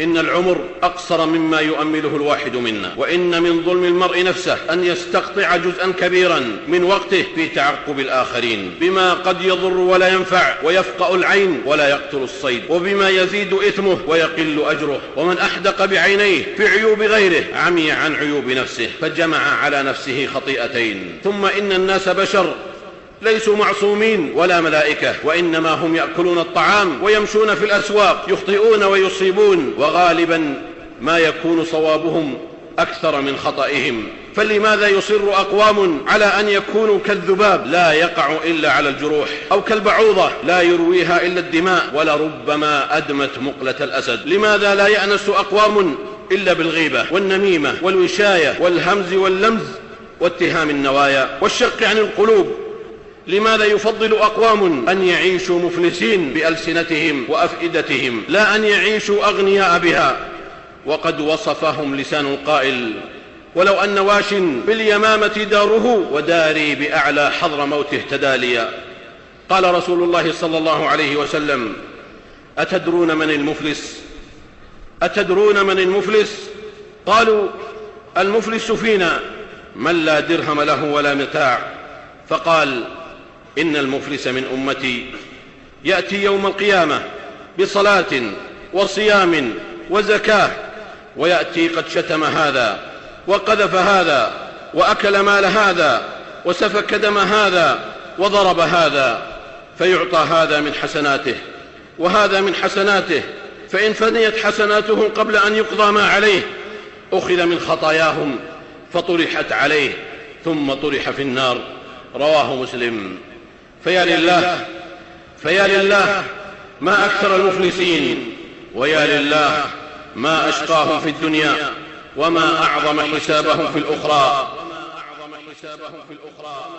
إن العمر أقصر مما يؤمله الواحد منا وإن من ظلم المرء نفسه أن يستقطع جزءا كبيرا من وقته في تعقب الآخرين بما قد يضر ولا ينفع ويفقأ العين ولا يقتل الصيد وبما يزيد إثمه ويقل أجره ومن أحدق بعينيه في عيوب غيره عمي عن عيوب نفسه فجمع على نفسه خطيئتين. ثم إن الناس بشر ليسوا معصومين ولا ملائكة وإنما هم يأكلون الطعام ويمشون في الأسواق يخطئون ويصيبون وغالبا ما يكون صوابهم أكثر من خطئهم. فلماذا يصر أقوام على أن يكونوا كالذباب؟ لا يقع إلا على الجروح أو كالبعوضة لا يرويها إلا الدماء ولربما أدمت مقلة الأسد. لماذا لا يأنس أقوام إلا بالغيبة والنميمة والوشاية والهمز واللمز واتهام النوايا والشق عن القلوب؟ لماذا يفضل أقوام أن يعيشوا مفلسين بألسنتهم وأفئدتهم؟ لا أن يعيشوا أغنياء بها. وقد وصفهم لسان القائل ولو أن واش باليمامة داره وداري بأعلى حضر موته تداليا. قال رسول الله صلى الله عليه وسلم أتدرون من المفلس؟ أتدرون من المفلس؟ قالوا المفلس فينا. من لا درهم له ولا متاع. فقال إن المفلس من أمتي يأتي يوم القيامة بصلاة وصيام وزكاة ويأتي قد شتم هذا وقذف هذا وأكل مال هذا وسفك دم هذا وضرب هذا فيعطى هذا من حسناته وهذا من حسناته فإن فنيت حسناته قبل أن يقضى ما عليه أخذ من خطاياهم فطرحت عليه ثم طرح في النار رواه مسلم. فيا لله فيا لله ما أكثر المفلسين ويا لله ما أشقاهم في الدنيا وما أعظم حسابهم في الأخرى وما أعظم حسابهم في الأخرى.